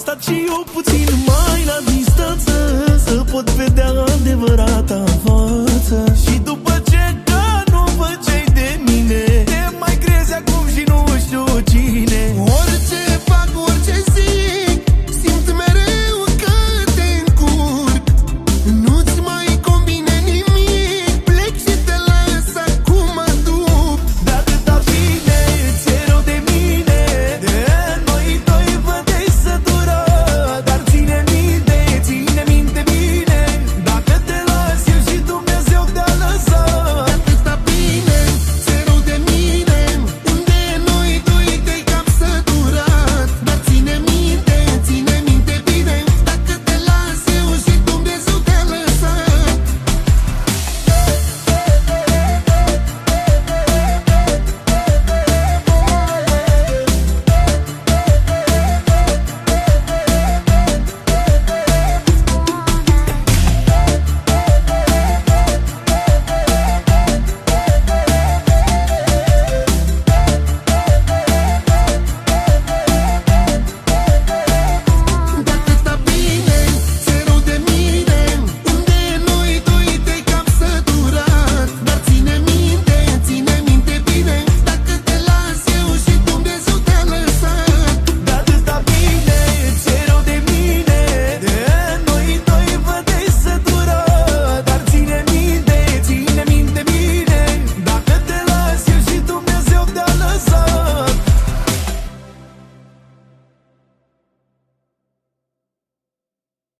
stat și eu puțin mai la distanță Să pot vedea adevărata față. Și după